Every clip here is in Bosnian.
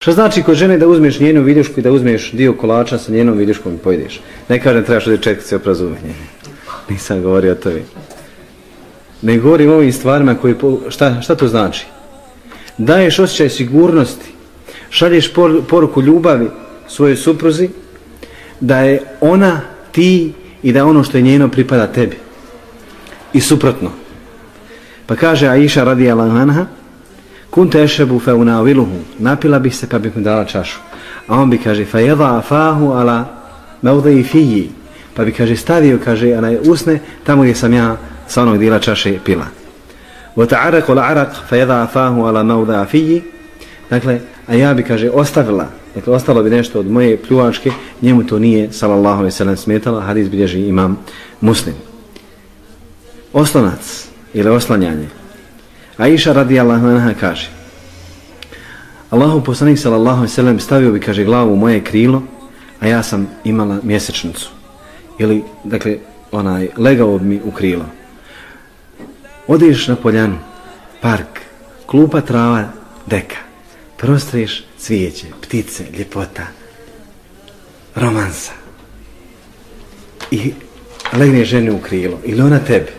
Šta znači kod žene da uzmeš njenu vidušku i da uzmeš dio kolača sa njenom viduškom i pojedeš? Ne kažem trebaš da četkice oprazumenje. Nisam govorio o tebi. Ne govorim o ovim stvarima koji... Šta, šta to znači? Daješ osjećaj sigurnosti, šalješ por, poruku ljubavi svojoj supruzi, da je ona ti i da ono što je njeno pripada tebi. I suprotno. Pa kaže Aisha radijalahu anha, kun tešebu fe unaviluhu, napila bih se pa bih mu dala čašu. A on bi kaže, fa jeda fahu ala mevde i fiji, pa bi kaže stavio, kaže, ona usne, tamo gdje sam ja sa onog dijela čaše pila. Wa ta'arak ula arak, fa jeda afahu ala mevde a fiji, dakle, a ja bi, kaže, ostavila, dakle, ostalo bi nešto od moje pljuvačke, njemu to nije, sallallahu alaihi sallam, smetalo hadis bilježi imam muslim. Oslonac, ili oslanjanje, Aisha radijallahu anha kaže Allahu poslanik sallallahu alejhi ve sellem stavio bi kaže glavu u moje krilo a ja sam imala mjesečnicu. Ili dakle onaj legao bi mi u krilo. Odeš na poljanu park klupa trava deka. Prostriš cvijeće ptice ljepota romansa. I legne žene u krilo. Ili ona tebi.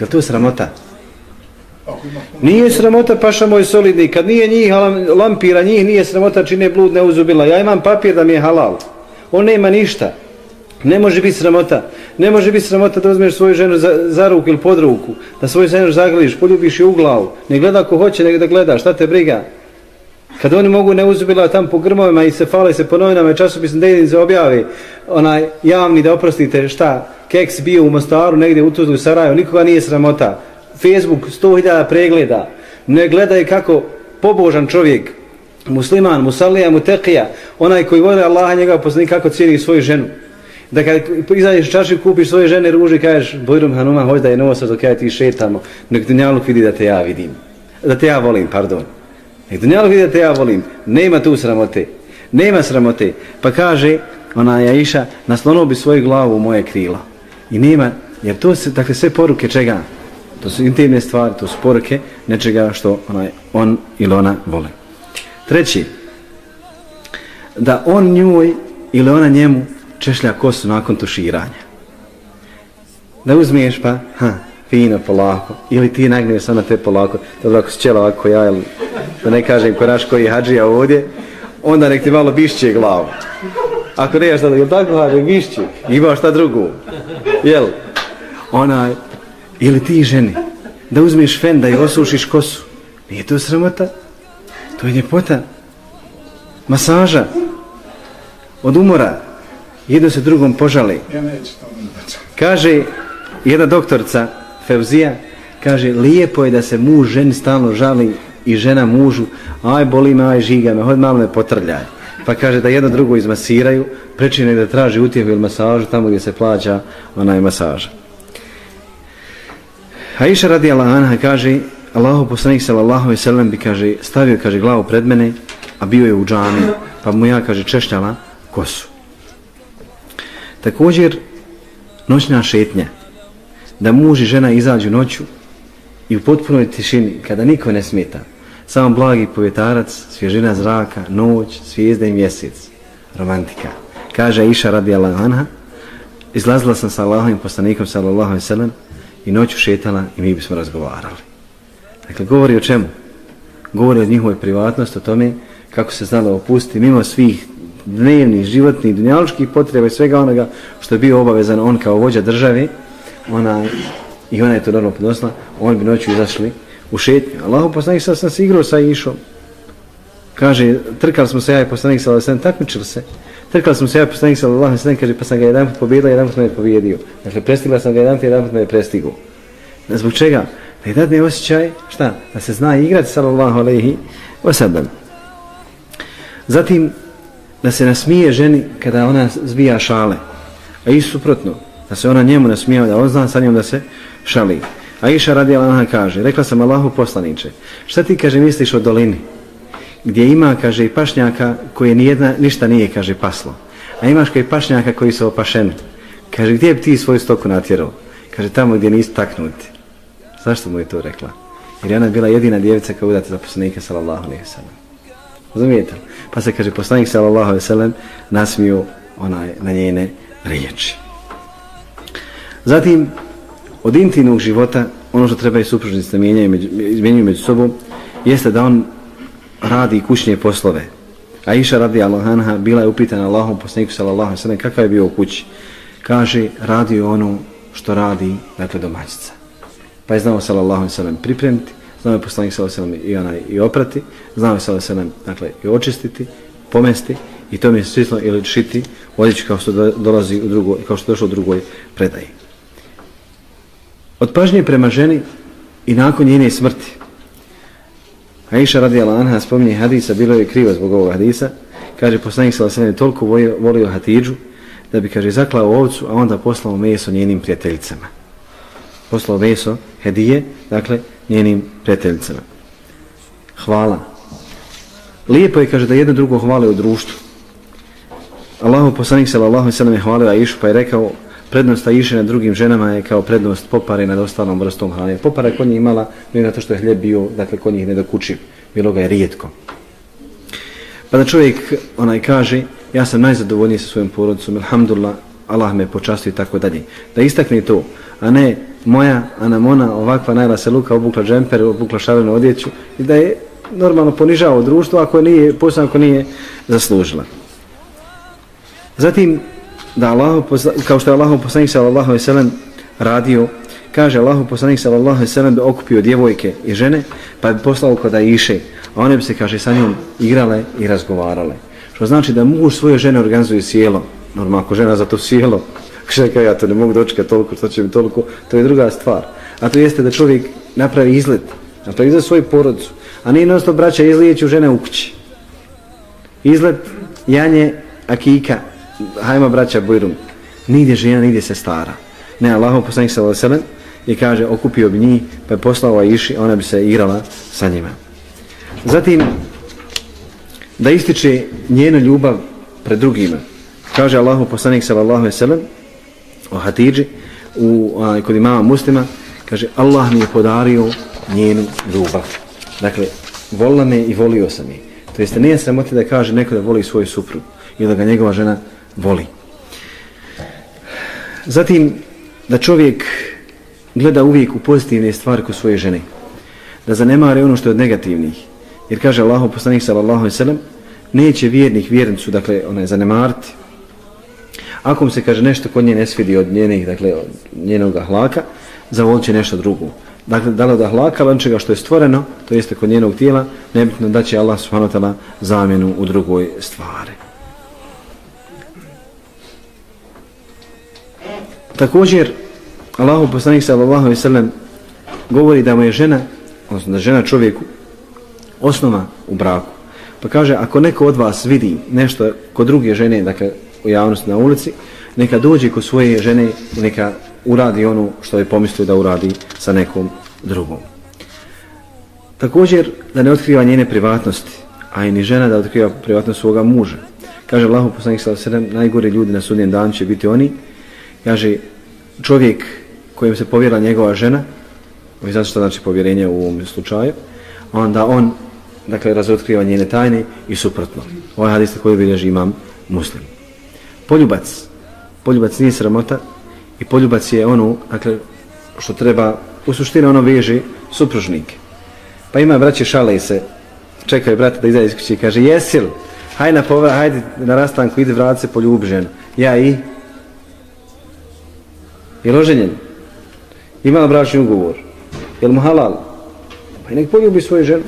Je to sramota? Nije sramota paša moj solidni, kad nije njih lampira, njih nije sramota čine blud neuzubila. Ja imam papir da mi je halal. On nema ništa. Ne može biti sramota. Ne može biti sramota da uzmeš svoju ženu za, za ruku ili pod ruku. Da svoju ženu zagliš, poljubiš je u glavu. Ne gleda ko hoće, nego da gleda. Šta te briga? Kad oni mogu ne uzubila tam po grmovima i se fale se po novinama i časopisno da jedin se objavi onaj javni da oprostite šta keks bio u Mostaru negdje u Tuzlu u Saraju, nikoga nije sramota. Facebook 100.000 pregleda, ne gledaj kako pobožan čovjek, musliman, musallija, mutekija, onaj koji voli Allaha njega poslani kako cijeli svoju ženu. Da kad izađeš čaši kupiš svoje žene ruži, kažeš, Bojrum Hanuma, hoć da je nosa dok ja ti šetamo, nek Dunjaluk vidi da te ja vidim. Da te ja volim, pardon. Nek Dunjaluk vidi da te ja volim. Nema tu sramote. Nema sramote. Pa kaže, ona je iša, naslonuo bi svoju glavu u moje krila. I nema, jer to se, dakle, sve poruke čega? To su intimne stvari, to su poruke nečega što onaj, on ili ona vole. Treći, da on njoj ili ona njemu češlja kosu nakon tuširanja. Da uzmiješ pa, ha, fino, polako, ili ti nagneš samo na te polako, dobro ako si čela ovako ja, ili, da ne kažem ko naš koji hađija ovdje, onda nek ti malo bišće glavu. Ako ne, šta da, jel tako hađe, bišće, ima šta drugo, jel? Onaj, ili ti ženi, da uzmeš fen da je osušiš kosu. Nije to sramota? To je ljepota. Masaža. Od umora. Jedno se drugom požali. Kaže jedna doktorca Feuzija, kaže lijepo je da se muž ženi stalno žali i žena mužu, aj boli me, aj žiga me, hod malo me potrljaj. Pa kaže da jedno drugo izmasiraju, prečine da traži utjehu ili masažu tamo gdje se plaća onaj masaža. Aisha radijala anha kaže Allahu poslanik sallallahu alejhi ve sellem bi kaže stavio kaže glavu pred mene a bio je u džami pa mu ja kaže češljala kosu. Također noćna šetnja da muž i žena izađu noću i u potpunoj tišini kada niko ne smeta samo blagi povjetarac svježina zraka noć svijezda i mjesec romantika. Kaže Aisha radi Allah izlazila sam sa Allahovim poslanikom sallallahu alejhi ve sellem i noću šetala i mi bismo razgovarali. Dakle, govori o čemu? Govori o njihovoj privatnosti, o tome kako se znalo opustiti mimo svih dnevnih, životnih, dunjaličkih potreba i svega onoga što je bio obavezan on kao vođa države ona, i ona je to normalno podnosila, on bi noću izašli u šetnju. Allaho poslanik sad sam se igrao sa išom. Kaže, trkali smo se ja i poslanik sa sam takmičili se. Trkala smo se ja i poslanik sa Allahom, kaže, pa sam ga jedan put pobjedila, jedan put me je pobjedio. Dakle, prestigla sam ga jedan put, jedan put me je prestigu. Zbog čega? Da je dadne osjećaj, šta? Da se zna igrati sa Allahom, alaihi, osadam. Zatim, da se nasmije ženi kada ona zbija šale. A i suprotno, da se ona njemu nasmije, da on zna sa njom da se šali. A iša radi Allah kaže, rekla sam Allahu poslaniče, šta ti kaže misliš o dolini? Gdje ima, kaže, i pašnjaka koje nijedna, ništa nije, kaže, paslo. A imaš kao i pašnjaka koji su opašeni. Kaže, gdje bi ti svoju stoku natjerao? Kaže, tamo gdje nisi taknuti. Zašto mu je to rekla? Jer je ona bila jedina djevica kao udata za poslanika, sallallahu alaihi sallam. Razumijete? Pa se kaže, poslanik sallallahu alaihi sallam nasmiju onaj, na njene riječi. Zatim, od intimnog života, ono što treba i supružnici da mijenjaju među sobom, jeste da on radi kućne poslove. A Iša radi Allahanha bila je upitana Allahom poslaniku sallallahu sallam kakva je bio u kući. Kaže, radi ono što radi, dakle, domaćica. Pa je znao sallallahu alaihi sallam pripremiti, znao je poslanik sallallahu sallam i, onaj, i oprati, znao je sallallahu sallam, dakle, i očistiti, pomesti i to mi je svislo ili šiti odjeću kao što dolazi u drugoj, kao što došlo u drugoj predaji. Od pažnje prema ženi i nakon njene smrti, Aisha radijala anha spominje hadisa, bilo je krivo zbog ovog hadisa, kaže poslanik sallallahu alejhi ve toliko volio, volio Hatidžu da bi kaže zaklao ovcu, a onda poslao meso njenim prijateljicama. Poslao meso hedije, dakle njenim prijateljicama. Hvala. Lijepo je kaže da jedno drugo hvale u društvu. Allahu poslanik sallallahu alejhi ve sellem hvalio Aishu pa je rekao prednost Aisha nad drugim ženama je kao prednost popare nad ostalom vrstom hrane. Popara kod njih imala, ne zato što je hljeb bio, dakle kod njih nedokučiv, bilo ga je rijetko. Pa da čovjek onaj kaže, ja sam najzadovoljniji sa svojom porodicom, alhamdulillah, Allah me počastio i tako dalje. Da istakne to, a ne moja Anamona ovakva najla se luka obukla džemper, obukla šarenu odjeću i da je normalno ponižao društvo ako nije, posebno ako nije zaslužila. Zatim, da Allah, kao što je Allah poslanik sallallahu alejhi ve sellem radio, kaže Allah poslanik sallallahu alejhi ve sellem da okupio djevojke i žene, pa bi poslao kod Aiše, a one bi se kaže sa njom igrale i razgovarale. Što znači da muž svoje žene organizuje sjelo, normalno ako žena za to sjelo, kaže ja to ne mogu dočekati toliko, što će mi toliko, to je druga stvar. A to jeste da čovjek napravi izlet, napravi za svoju porodicu, a nije nosto braća izlijeću žene u kući. Izlet, janje, akika, hajma braća Bujrum, nigdje žena, nigdje se stara. Ne, Allahov poslanik sa veselem i kaže, okupio bi njih, pa je poslao Iši, ona bi se igrala sa njima. Zatim, da ističe njena ljubav pred drugima. Kaže Allah poslanik sa veselem o Hatidži, u, a, kod imama muslima, kaže, Allah mi je podario njenu ljubav. Dakle, volila me i volio sam je. To jeste, nije sramoti da kaže neko da voli svoju suprugu ili da ga njegova žena voli. Zatim, da čovjek gleda uvijek u pozitivne stvari kod svoje žene. Da zanemare ono što je od negativnih. Jer kaže Allah, poslanik sallallahu alaihi sallam, neće vjernih vjernicu, dakle, onaj, zanemariti. Ako mu se kaže nešto kod nje ne svidi od njenih, dakle, od njenog ahlaka, zavolit će nešto drugo. Dakle, da li od ahlaka, ali čega što je stvoreno, to jeste kod njenog tijela, nebitno da će Allah subhanahu zamjenu u drugoj stvari. Također, Allahu poslanik sallallahu alejhi ve sellem govori da mu je žena, odnosno da žena čovjeku osnova u braku. Pa kaže, ako neko od vas vidi nešto kod druge žene, dakle u javnosti na ulici, neka dođe kod svoje žene i neka uradi ono što je pomislio da uradi sa nekom drugom. Također, da ne otkriva njene privatnosti, a i ni žena da otkriva privatnost svoga muža. Kaže Allahu poslanik sallallahu alejhi ve sellem, najgore ljudi na sudnjem danu će biti oni kaže čovjek kojem se povjera njegova žena vi zato što znači povjerenje u ovom slučaju onda on dakle razotkriva njene tajne i suprotno. Ovaj hadis koji bilježi imam muslim. Poljubac. Poljubac nije sramota i poljubac je ono dakle što treba u suštini ono veže supružnike. Pa ima braće šale se čekaju brata da izađe iz kuće i kaže jesil hajde na povra, hajde na rastanku ide vrat se poljubi ženu. Ja i Je li oženjen? Ima bračni ugovor? Je li mu halal? Pa i nek poljubi svoju ženu.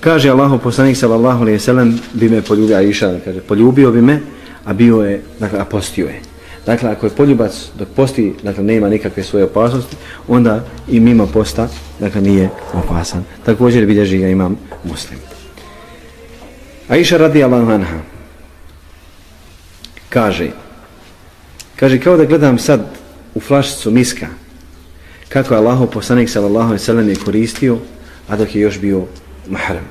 Kaže Allahu poslanik sallallahu alejhi ve sellem bi me poljubio Aisha, kaže poljubio bi me, a bio je, dakle a postio je. Dakle ako je poljubac dok posti, dakle nema nikakve svoje opasnosti, onda i mimo posta, dakle nije opasan. Također bilježi ga imam muslim. Aisha radijallahu anha kaže kaže kao da gledam sad u flašicu miska kako je Allahov poslanik sallallahu alejhi ve sellem je koristio a dok je još bio mahram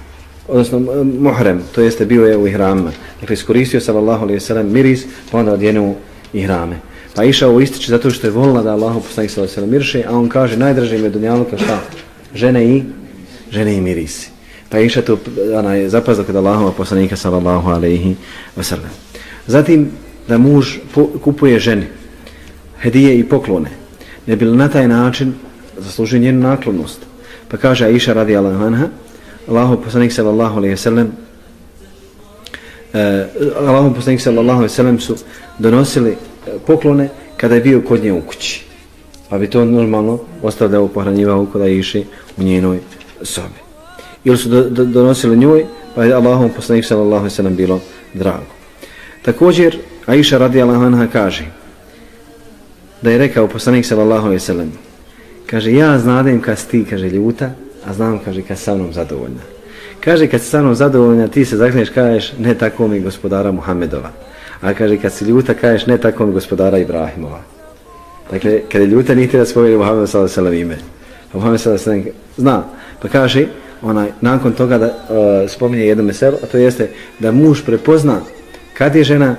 odnosno muhrem to jeste bio je u ihramima dakle iskoristio sallallahu alejhi ve sellem miris pa onda odjenuo ihrame. Pa išao u ističe zato što je volila da Allahu poslanik sallallahu alejhi ve sellem mirše a on kaže najdraže mi je dunjaluka šta? Žene i žene i mirisi. Pa išao tu ona je zapazila kod Allahova poslanika sallallahu alaihi sellem. Zatim da muž kupuje ženi hedije i poklone. Ne bi na taj način zaslužio njenu naklonost. Pa kaže Aisha radi Allah anha, Allahu poslanik sallallahu alaihi sallam, uh, e, Allahu poslanik sallallahu alaihi sallam su donosili e, poklone kada je bio kod nje u kući. Pa bi to normalno ostavljao pohranjivao kod Aisha u njenoj sobi ili su do, do, donosili njoj, pa je Allahom poslanik sallallahu alaihi sallam bilo drago. Također, Aisha radi Allahanha kaže, da je rekao poslanik sallallahu alejhi ve sellem kaže, ja znadem kad si ti, kaže, ljuta, a znam, kaže, kad sa mnom zadovoljna. Kaže, kad si sa mnom zadovoljna, ti se zakneš, kažeš, ne tako mi gospodara Muhammedova. A kaže, kad si ljuta, kažeš, ne tako mi gospodara Ibrahimova. Dakle, kad je ljuta, niti da spomeni Muhammed sallallahu alejhi ve ime. A Muhammed sallallahu alejhi ve sellem zna. Pa kaže, onaj, nakon toga da uh, spominje jedno meselo, a to jeste da muž prepozna kad je žena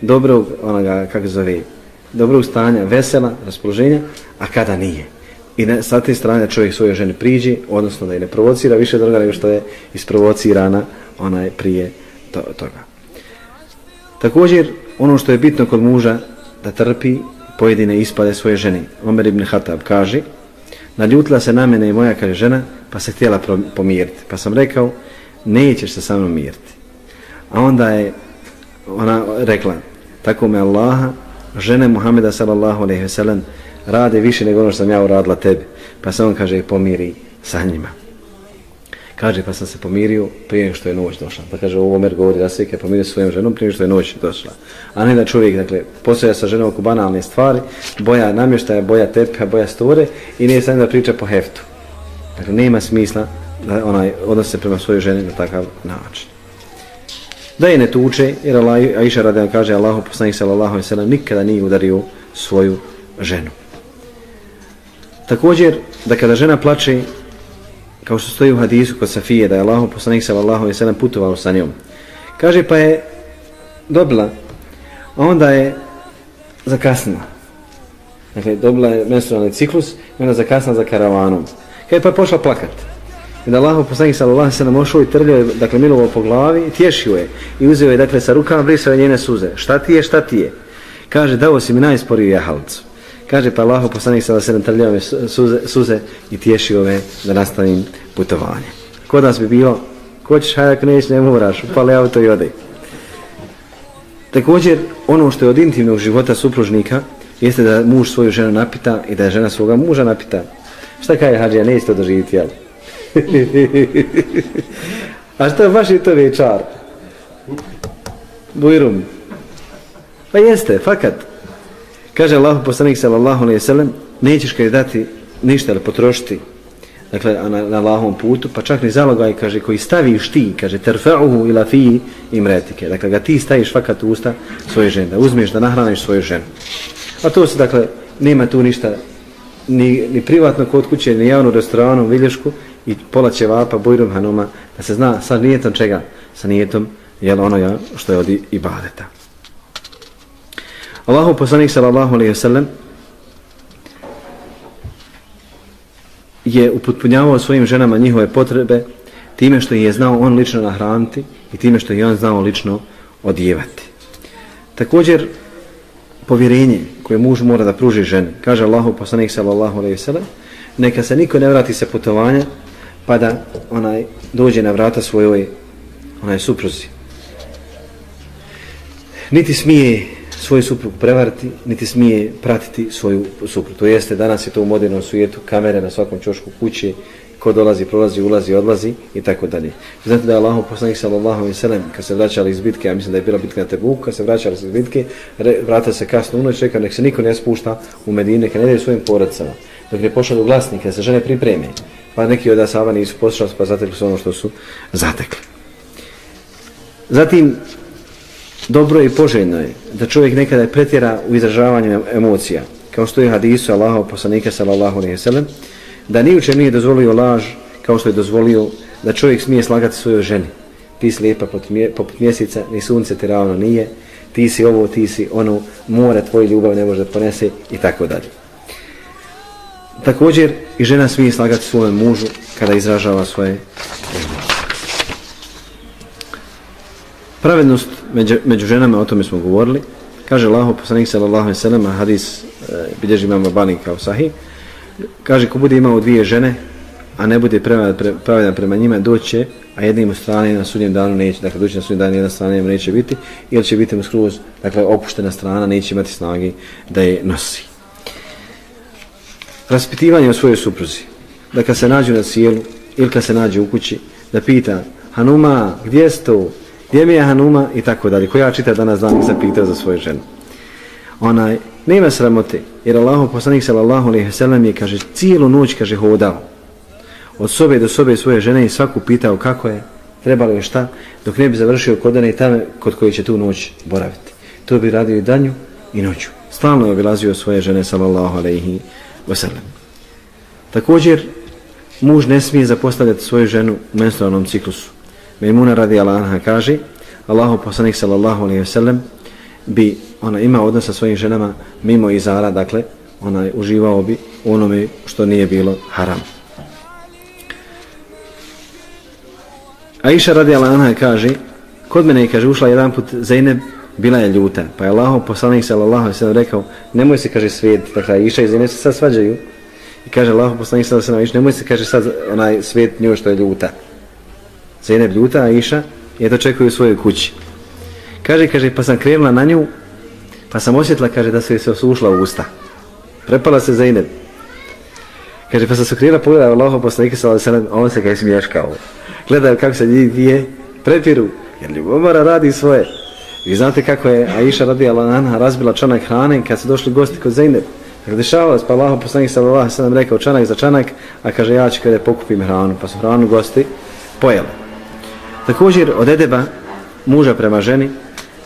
dobrog, onoga, kako zove, dobrog stanja, vesela, raspoloženja, a kada nije. I ne, sa te strane čovjek svojoj ženi priđi, odnosno da je ne provocira više droga nego što je isprovocirana onaj prije to, toga. Također, ono što je bitno kod muža, da trpi pojedine ispade svoje žene. Omer ibn Hatab kaže, naljutila se na mene i moja, kaže žena, pa se htjela pomiriti. Pa sam rekao, nećeš se sa mnom miriti. A onda je ona rekla, tako me Allaha, žene Muhameda sallallahu alejhi ve sellem, rade više nego ono što sam ja uradila tebi. Pa se on kaže, pomiri sa njima. Kaže, pa sam se pomirio prije što je noć došla. Pa kaže, ovo mer govori da se je pomirio svojom ženom prije što je noć došla. A ne da čovjek, dakle, postoja sa ženom oko banalne stvari, boja namještaja, boja tepa, boja sture i nije sam da priča po heftu. Dakle, nema smisla da onaj odnose prema svojoj ženi na takav način. Da je ne tuče, jer Allah, Aisha radijan kaže Allahu poslanik sallallahu alejhi ve sellem nikada nije udario svoju ženu. Također, da kada žena plače, kao što stoji u hadisu kod Safije, da je Allahu poslanik sallallahu alejhi ve sellem putovao sa njom. Kaže, pa je dobila, a onda je zakasnila. Dakle, dobila je menstrualni ciklus i onda zakasnila za karavanom. Kad pa pošla plakati. Da Allah poslanik sallallahu alejhi ve sellem ošao i trljao je, dakle milovo po glavi tješio je i uzeo je dakle sa rukama brisao njene suze. Šta ti je, šta ti je? Kaže dao si mi najsporiju jahalicu. Kaže pa Allahu poslanik sallallahu alejhi ve sellem trljao je suze, suze i tješio me da nastavim putovanje. Kod nas bi bilo ko ćeš hajak neć ne moraš, upali auto i ode. Također ono što je od intimnog života supružnika jeste da muž svoju ženu napita i da je žena svoga muža napita Šta kaže hađija, neće to doživiti, jel? A šta baš je to večar? Bujrum. Pa jeste, fakat. Kaže Allah poslanik sallallahu alaihi sallam, nećeš kaj dati ništa ili potrošiti dakle, na, na Allahovom putu, pa čak ni zalogaj, kaže, koji staviš ti, kaže, terfa'uhu ila fi imretike. Dakle, ga ti staviš fakat u usta svoje žene, da uzmeš da nahraniš svoju ženu. A to se, dakle, nema tu ništa ni, ni privatno kod kuće, ni javnu restoranu, vilješku i pola ćevapa, bujrum hanuma, da se zna sa nijetom čega, sa nijetom, jel ono ja, što je od ibadeta. Allahu poslanik sallallahu alaihi wasallam je uputpunjavao svojim ženama njihove potrebe time što je znao on lično nahraniti i time što je on znao lično odjevati. Također, povjerenje koje muž mora da pruži ženi. Kaže Allahu poslanik sallallahu alejhi ve sellem, neka se niko ne vrati sa putovanja pa da onaj dođe na vrata svojoj onaj supruzi. Niti smije svoju suprugu prevariti, niti smije pratiti svoju suprugu. To jeste, danas je to u modernom svijetu, kamere na svakom čošku kuće, ko dolazi, prolazi, ulazi, odlazi i tako dalje. Znate da je Allahom poslanik sallallahu alejhi ve sellem kad se vraćali iz bitke, ja mislim da je bila bitka na Tebuku, kad se vraćali iz bitke, vrata se kasno u noć, čeka nek se niko ne spušta u Medine, neka ne ide svojim porodicama. Dok ne pošalju glasnike, da se žene pripreme. Pa neki od asaba nisu poslušali, pa zatekli su ono što su zatekli. Zatim, dobro i poželjno je da čovjek nekada pretjera u izražavanju emocija. Kao što je hadisu Allahov poslanika sallallahu alejhi ve sellem, da ni uče nije dozvolio laž kao što je dozvolio da čovjek smije slagati svojoj ženi. Ti si lijepa poput mjeseca, ni sunce ti ravno nije, ti si ovo, ti si ono, mora tvoj ljubav ne može da ponese i tako dalje. Također i žena smije slagati svojem mužu kada izražava svoje želje. Pravednost među, među ženama, o tome smo govorili. Kaže Allaho poslanik sallallahu alaihi sallam, hadis e, bilježi imam bani kao sahih, kaže ko bude imao dvije žene a ne bude pravedan prema njima doće a jednim u strane na sudnjem danu neće dakle doći na sudnjem danu jedna strana neće biti ili će biti mu skroz dakle opuštena strana neće imati snagi da je nosi raspitivanje o svojoj supruzi. Da kad se nađu na sjelu ili kad se nađu u kući da pita Hanuma gdje je to gdje mi je Hanuma? I tako dalje. Koja čita danas dan se pitao za svoju ženu. Onaj nema sramote jer Allahu poslanik sallallahu alejhi ve sellem je kaže cijelu noć kaže hodao. Od sobe do sobe svoje žene i svaku pitao kako je trebalo je šta dok ne bi završio kod dana i tamo kod koje će tu noć boraviti. To bi radio i danju i noću. Stalno je obilazio svoje žene sallallahu alejhi ve također muž ne smije zapostavljati svoju ženu u menstrualnom ciklusu Mejmuna radi Anha kaže Allahu poslanik sallallahu alejhi ve sellem bi ona ima odnos sa svojim ženama mimo izara, dakle, ona je uživao bi onome što nije bilo haram. Aisha radi Anha kaže, kod mene je, kaže, ušla jedan put Zainab, bila je ljuta, pa je Allah, poslanik sallallahu alaihi sallam, rekao, nemoj se, kaže, svijet, dakle, Iša i Zainab se sad svađaju, i kaže Allah, poslanik sallallahu alaihi sallam, nemoj se, kaže, sad onaj svijet njoj što je ljuta. Zainab ljuta, Aisha, je to čekaju u svojoj kući. Kaže, kaže, pa sam krenula na nju, pa sam osjetila, kaže, da se se osušla u usta. Prepala se za. Kaže, pa sam se krenula pogledala Allaho poslanik sallallahu Alasanem, a on se kaže smješkao. Gledaju kako se njih dvije prepiru, jer ljubomara radi svoje. Vi znate kako je Aisha radi nana razbila čanak hrane kad su došli gosti kod Zainab. Dakle, dešavalo se, pa Allah poslanik sa Alasanem rekao čanak za čanak, a kaže, ja ću kada pokupim hranu, pa su hranu gosti pojeli. Također, od Edeba, muža prema ženi,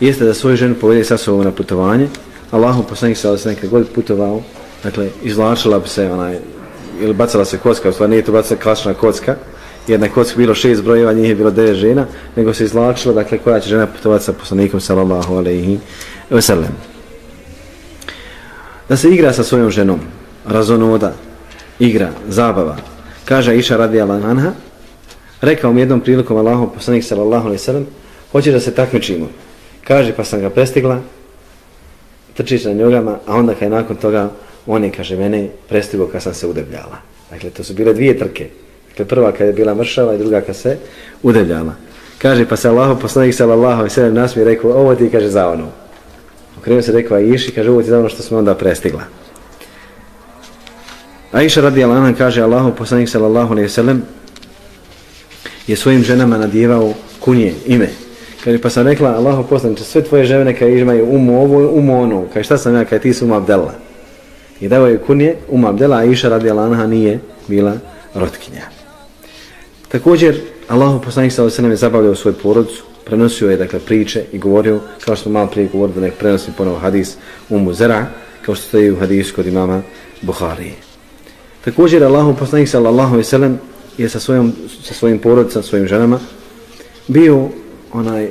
jeste da svoju ženu povede sa sobom na putovanje. Allahu poslanik se ali god putovao, dakle, izvlačila bi se onaj, ili bacala se kocka, u stvari nije to bacala klasična kocka, jedna kocka bilo šest brojeva, njih je bilo devet žena, nego se izlačilo, dakle, koja će žena putovati sa poslanikom, sallallahu alaihi wasallam. Da se igra sa svojom ženom, razonoda, igra, zabava, kaže Iša radi Anha, rekao mi jednom prilikom Allahom poslanik sallallahu alaihi wa sallam, hoće da se takmičimo, Kaže, pa sam ga prestigla, trčiš na njogama, a onda kad je nakon toga, on je, kaže, mene prestigo kad sam se udebljala. Dakle, to su bile dvije trke. Dakle, prva kad je bila mršava i druga kad se udebljala. Kaže, pa se Allah, poslanik sallallahu i sallam nas mi rekao, ovo ti, kaže, za ono. Okrenuo se rekao, a iši, kaže, ovo ti za ono što smo onda prestigla. Aisha radi Alana kaže, Allahu poslanik sallallahu alaihi sallam je svojim ženama nadjevao kunje, ime, Kaže, pa sam rekla, Allaho poslanče, sve tvoje žene kaj imaju umu ovo, umu ono. Kaže, šta sam ja, kaj ti su umu Abdella. I dao je kunje, umu Abdella, a Iša radi Alana nije bila rotkinja. Također, Allahu poslanik sa osanem je zabavljao svoj porodicu, prenosio je, dakle, priče i govorio, kao što smo malo prije govorili, da nek prenosi ponovo hadis umu Zera, kao što stoji u hadisu kod imama Buhari. Također, Allahu poslanik sa Allaho je sa, svojom, sa svojim porodcem, svojim ženama, bio onaj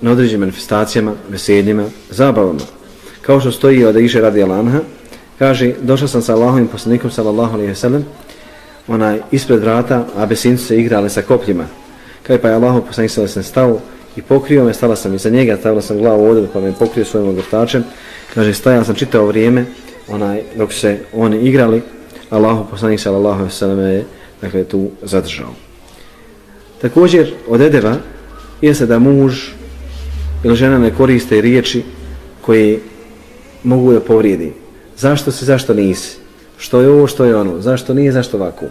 na određenim manifestacijama, veseljima, zabavama. Kao što stoji od Iše radi Alanha, kaže, došao sam sa Allahovim poslanikom sallallahu alaihi wa onaj ispred vrata, a besinci se igrali sa kopljima. Kaj pa je Allah poslanik sallallahu alaihi stao i pokrio me, stala sam iza njega, stavila sam glavu ovdje, pa me pokrio svojim ogrtačem. Kaže, stajao sam čitao vrijeme, onaj, dok se oni igrali, Allahu poslanik sallallahu alejhi ve sallam je, dakle, tu zadržao. Također, od Edeva, jeste da muž ili žena ne koriste riječi koje mogu da povrijedi. Zašto si, zašto nisi? Što je ovo, što je ono? Zašto nije, zašto ovako?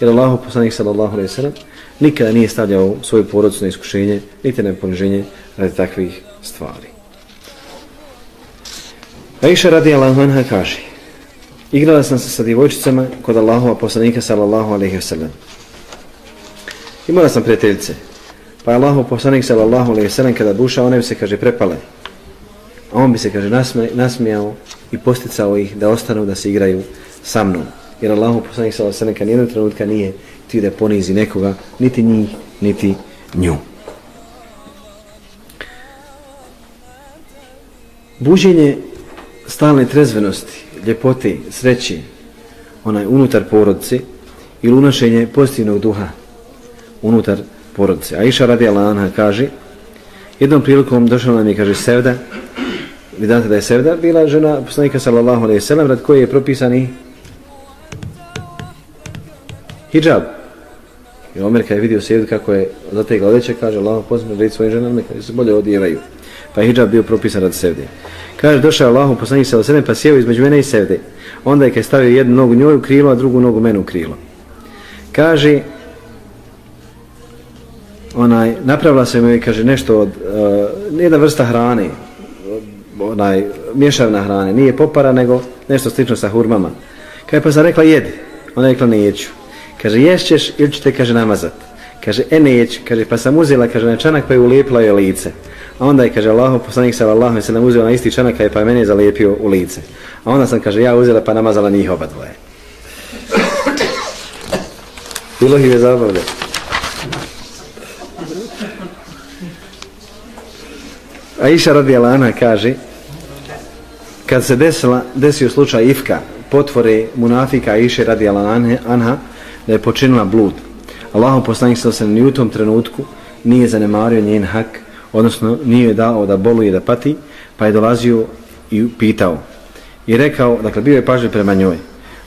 Jer Allah, poslanik sallallahu alaihi sallam, nikada nije stavljao svoju porodicu na iskušenje, niti na poniženje radi takvih stvari. Aisha radi Allah kaže Igrala sam se sa djevojčicama kod Allahova poslanika sallallahu alaihi sallam. Imala sam prijateljice, Pa Allahov poslanik sallallahu alejhi ve sellem kada buša one se kaže prepale. A on bi se kaže nasmijao i posticao ih da ostanu da se igraju sa mnom. Jer Allahu poslanik sallallahu alejhi ve sellem nijednog trenutka nije ti da ponizi nekoga, niti njih, niti nju. Buđenje stalne trezvenosti, ljepote, sreće, onaj unutar porodce ili unošenje pozitivnog duha unutar porodice. Aisha radi Anha kaže Jednom prilikom došla nam je, kaže, Sevda, vidate da je Sevda bila žena poslanika sallallahu alaihi sallam, rad koji je propisani hijab. I Omer kada je vidio Sevdu kako je zategla odeće, kaže, Allah poslanik da svojim ženama, kada se bolje odijevaju. Pa je hijab bio propisan rad Sevde. Kaže, došao je Allahom poslanik sa alaihi pa sjeo između mene i Sevde. Onda je kada je stavio jednu nogu njoj u krilo, a drugu nogu menu u krilo. Kaže, onaj, napravila se mi, kaže, nešto od, uh, jedna vrsta hrane, onaj, mješavna hrane, nije popara, nego nešto slično sa hurmama. Kaže, pa sam rekla, jedi. Ona je rekla, neću. Kaže, ješćeš ili ću te, kaže, namazat. Kaže, e, neću. Kaže, pa sam uzela, kaže, na čanak pa je ulijepila je lice. A onda je, kaže, Allaho, poslanik sa Allahom se nam uzela na isti čanak, pa je mene zalijepio u lice. A onda sam, kaže, ja uzela pa namazala njih oba dvoje. Bilo ih je zabavljeno. Aisha radijala Ana kaže kad se desila, desio slučaj Ifka potvore munafika Iše radijala Anha da je počinila blud. Allahom poslanik sa se ni u tom trenutku nije zanemario njen hak odnosno nije je dao da boluje da pati pa je dolazio i pitao i rekao, dakle bio je pažljiv prema njoj.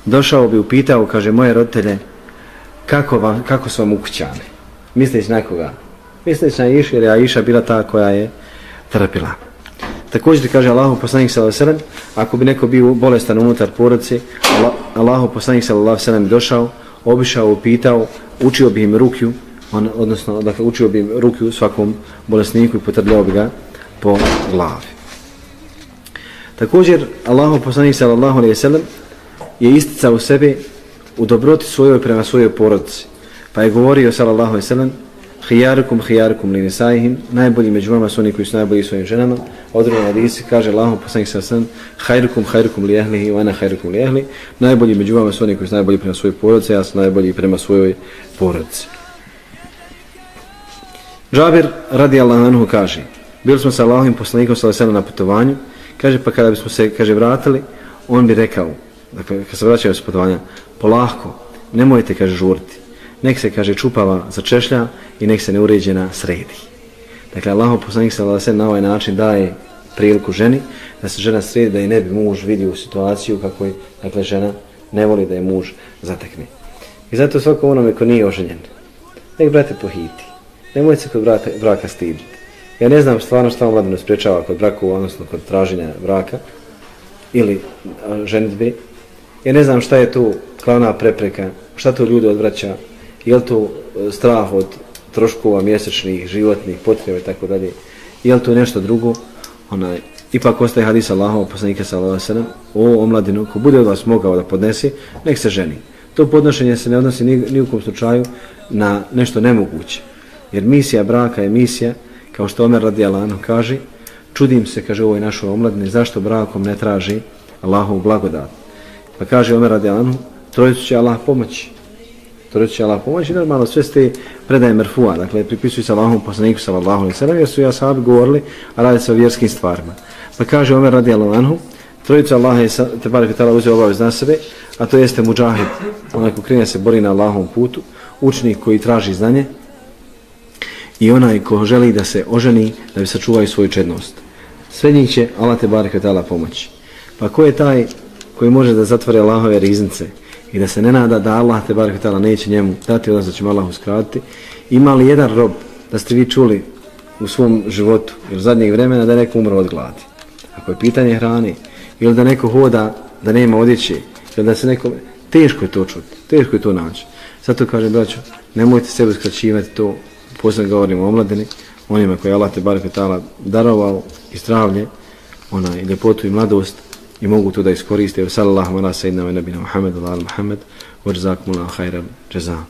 Došao bi upitao, kaže moje roditelje kako, vam, kako su vam ukućane misliš na koga? Misliš na Aisha jer je Aisha bila ta koja je trpila. Također kaže Allahu poslanik sallallahu alejhi ve sellem, ako bi neko bio bolestan unutar porodice, Allahu poslanik sallallahu alejhi ve sellem došao, obišao, upitao, učio bi im ruku, on odnosno dakle učio bi im ruku svakom bolesniku i potrljao bi ga po glavi. Također Allahu poslanik sallallahu alejhi ve sellem je isticao sebe u dobroti svojoj prema svojoj porodici. Pa je govorio sallallahu alejhi ve sellem Hijarukum, hijarukum li nisajihim, najbolji među vama su oni koji su najbolji svojim ženama. Odrujeno hadisi kaže Allahom poslanik sa sam, hajrukum, hajrukum li ehlihi, vana hajrukum li ehli, najbolji među vama su oni koji su najbolji prema svojoj porodici, ja sam najbolji prema svojoj porodici. Džabir radi Allah anhu kaže, bili smo sa Allahom poslanikom sa na putovanju, kaže pa kada bismo se kaže vratili, on bi rekao, dakle kad se vraćaju s putovanja, polahko, nemojte kaže žuriti nek se kaže čupava za češlja i nek se neuređena sredi. Dakle, Allah poslanik se se na ovaj način daje priliku ženi da se žena sredi da i ne bi muž vidio u situaciju kako je dakle, žena ne voli da je muž zatekne. I zato svako onome ko nije oženjen, nek brate pohiti. Nemojte se kod braka, braka stiditi. Ja ne znam stvarno šta vam vladino sprečava kod braku, odnosno kod traženja braka ili ženitbe. Ja ne znam šta je tu glavna prepreka, šta to ljudi odvraća je li to e, strah od troškova mjesečnih, životnih, potreba i tako dalje, je li to nešto drugo, onaj, ipak ostaje hadis Allahova poslanika sallallahu alejhi ve sellem. O omladinu ko bude od vas mogao da podnese nek se ženi. To podnošenje se ne odnosi ni, ni u kom slučaju na nešto nemoguće. Jer misija braka je misija kao što Omer radijallahu anhu kaže čudim se kaže ovoj našoj omladini zašto brakom ne traži Allahov blagodat? Pa kaže Omer radijallahu anhu trojicu će Allah pomoći to reći Allah pomoći, normalno sve ste predaje merfua, dakle pripisuju se Allahom poslaniku sallallahu alaihi sallam, jer su ja sahabi govorili, a radi se o vjerskim stvarima. Pa kaže Omer radi anhu, trojica Allah je te bar vitala uzeo obavez na sebe, a to jeste muđahid, onaj ko krenja se bori na Allahom putu, učnik koji traži znanje i onaj ko želi da se oženi da bi sačuvaju svoju čednost. Sve njih će Allah te barek i tala pomoći. Pa ko je taj koji može da zatvore Allahove riznice, i da se ne nada da Allah te barek tala neće njemu dati odnosno da će Allah uskratiti. Ima li jedan rob da ste vi čuli u svom životu ili zadnjeg vremena da je neko umro od gladi? Ako je pitanje hrane ili da neko hoda da nema odjeće ili da se neko teško je to čuti teško je to naći. Zato kaže braću, nemojte sebe uskraćivati to. Posebno govorim o omladini onima koji Allah te barek tala darovao i zdravlje onaj ljepotu i mladost i mogu to da iskoriste. Sallallahu ala sayyidina wa nabina Muhammed ala Muhammed wa jazakumullahu khairan jazaa.